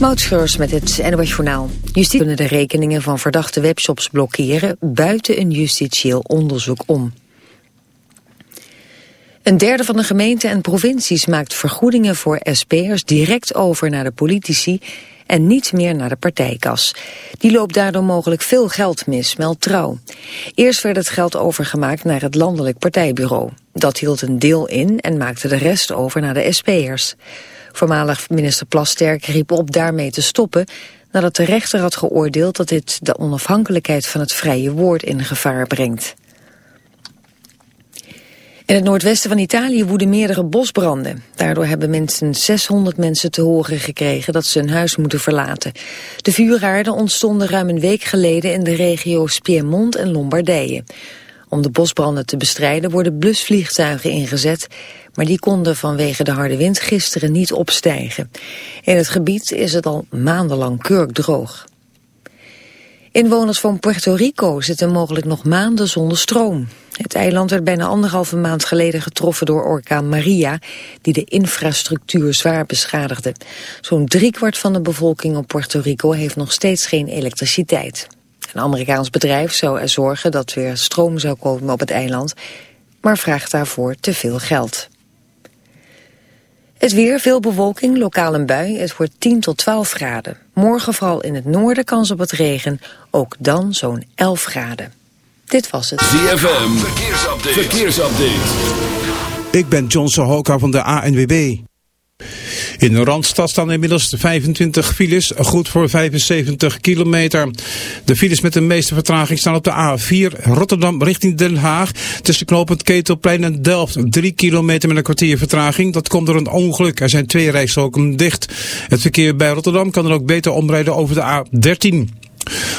Moutschreurs met het NOS Journaal. Justitie kunnen de rekeningen van verdachte webshops blokkeren buiten een justitieel onderzoek om. Een derde van de gemeenten en provincies maakt vergoedingen voor SP'ers direct over naar de politici en niet meer naar de partijkas. Die loopt daardoor mogelijk veel geld mis, meldt Trouw. Eerst werd het geld overgemaakt naar het landelijk partijbureau. Dat hield een deel in en maakte de rest over naar de SP'ers. Voormalig minister Plasterk riep op daarmee te stoppen nadat de rechter had geoordeeld dat dit de onafhankelijkheid van het vrije woord in gevaar brengt. In het noordwesten van Italië woeden meerdere bosbranden. Daardoor hebben minstens 600 mensen te horen gekregen dat ze hun huis moeten verlaten. De vuuraarden ontstonden ruim een week geleden in de regio's Piemont en Lombardije. Om de bosbranden te bestrijden worden blusvliegtuigen ingezet, maar die konden vanwege de harde wind gisteren niet opstijgen. In het gebied is het al maandenlang kurkdroog. Inwoners van Puerto Rico zitten mogelijk nog maanden zonder stroom. Het eiland werd bijna anderhalve maand geleden getroffen door orkaan Maria, die de infrastructuur zwaar beschadigde. Zo'n driekwart van de bevolking op Puerto Rico heeft nog steeds geen elektriciteit. Een Amerikaans bedrijf zou er zorgen dat weer stroom zou komen op het eiland, maar vraagt daarvoor te veel geld. Het weer, veel bewolking, lokaal een bui. Het wordt 10 tot 12 graden. Morgen vooral in het noorden kans op het regen. Ook dan zo'n 11 graden. Dit was het. ZFM, verkeersupdate. verkeersupdate. Ik ben John Sohoka van de ANWB. In de Randstad staan inmiddels 25 files, goed voor 75 kilometer. De files met de meeste vertraging staan op de A4 Rotterdam richting Den Haag. Tussen knooppunt Ketelplein en Delft. 3 kilometer met een kwartier vertraging. Dat komt door een ongeluk. Er zijn twee rijstroken dicht. Het verkeer bij Rotterdam kan dan ook beter omrijden over de A13.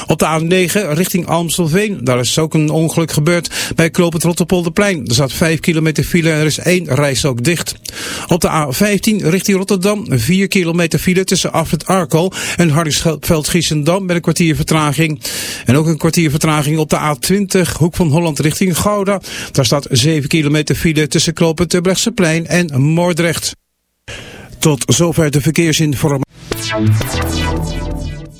Op de A9 richting Amstelveen, daar is ook een ongeluk gebeurd bij Kloopend Rotterpolderplein. Er staat 5 kilometer file en er is één reis ook dicht. Op de A15 richting Rotterdam, 4 kilometer file tussen Afrit Arkel en Hardingsveld-Giessendam met een kwartier vertraging. En ook een kwartier vertraging op de A20, Hoek van Holland richting Gouda. Daar staat 7 kilometer file tussen Kloopend Terbrechtseplein en Moordrecht. Tot zover de verkeersinformatie.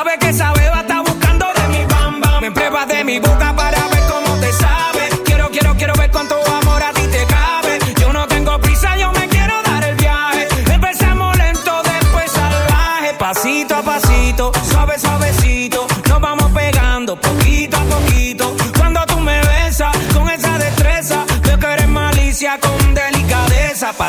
Sabe que esa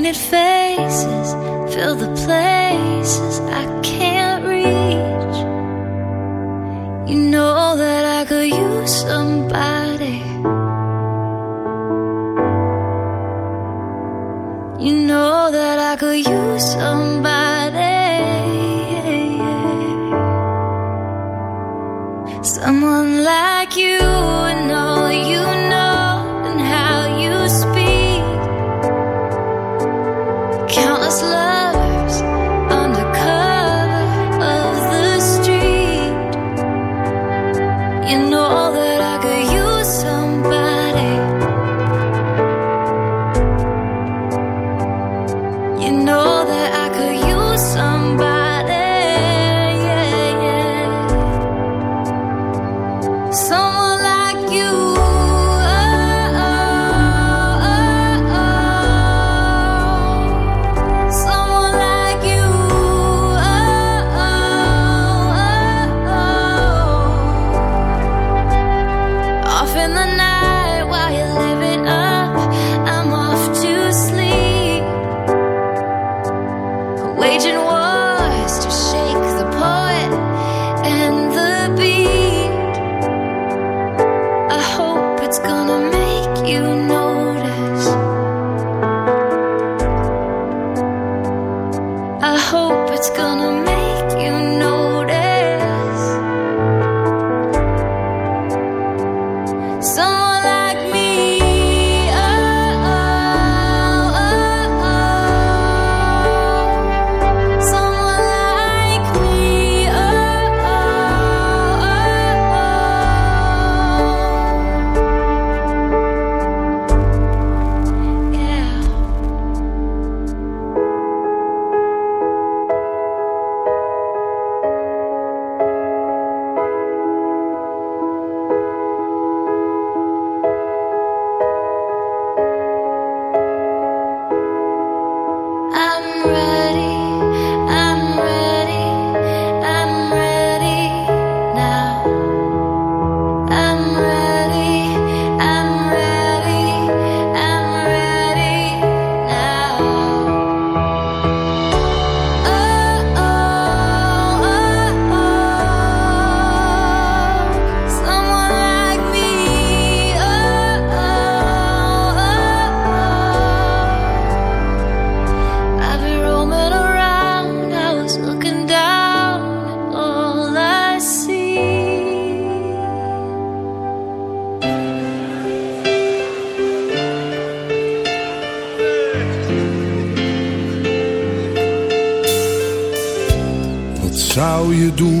Painted faces fill the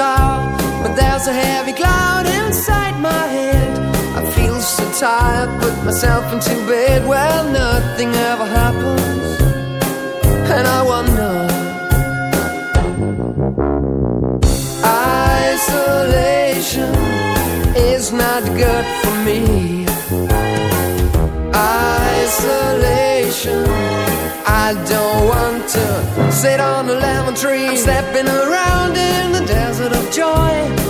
shower, but there's a heavy cloud inside my head. So tired, put myself into bed. Well, nothing ever happens, and I wonder. Isolation is not good for me. Isolation. I don't want to sit on a lemon tree. I'm stepping around in the desert of joy.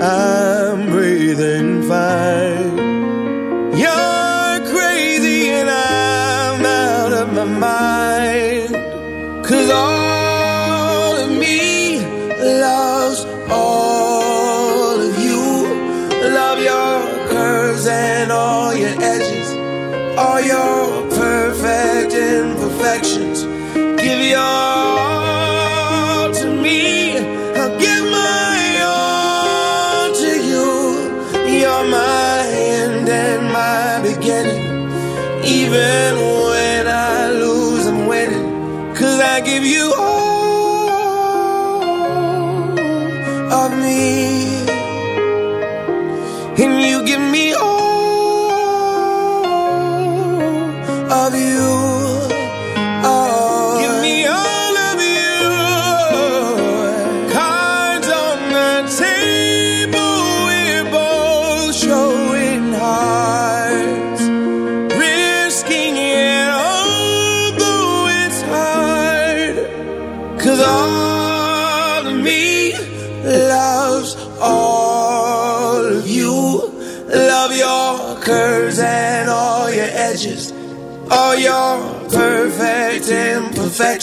I'm breathing fine.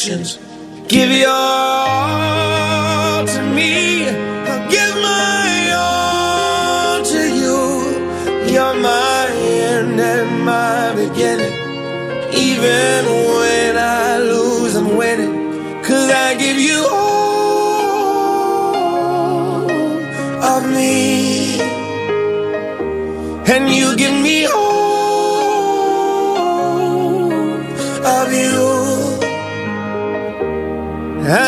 Imperfections. Give your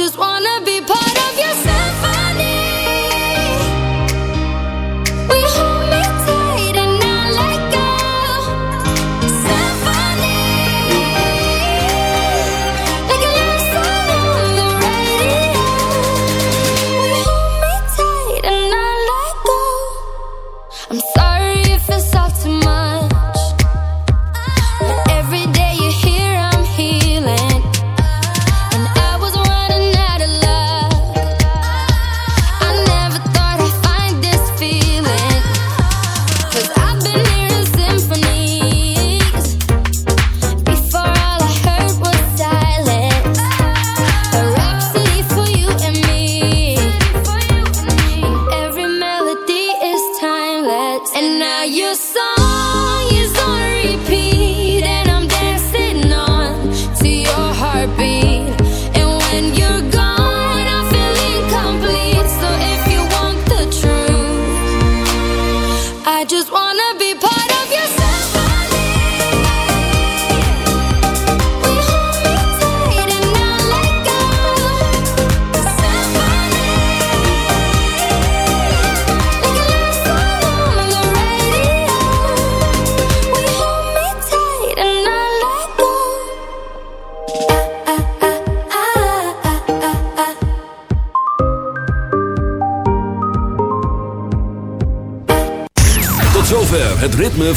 just want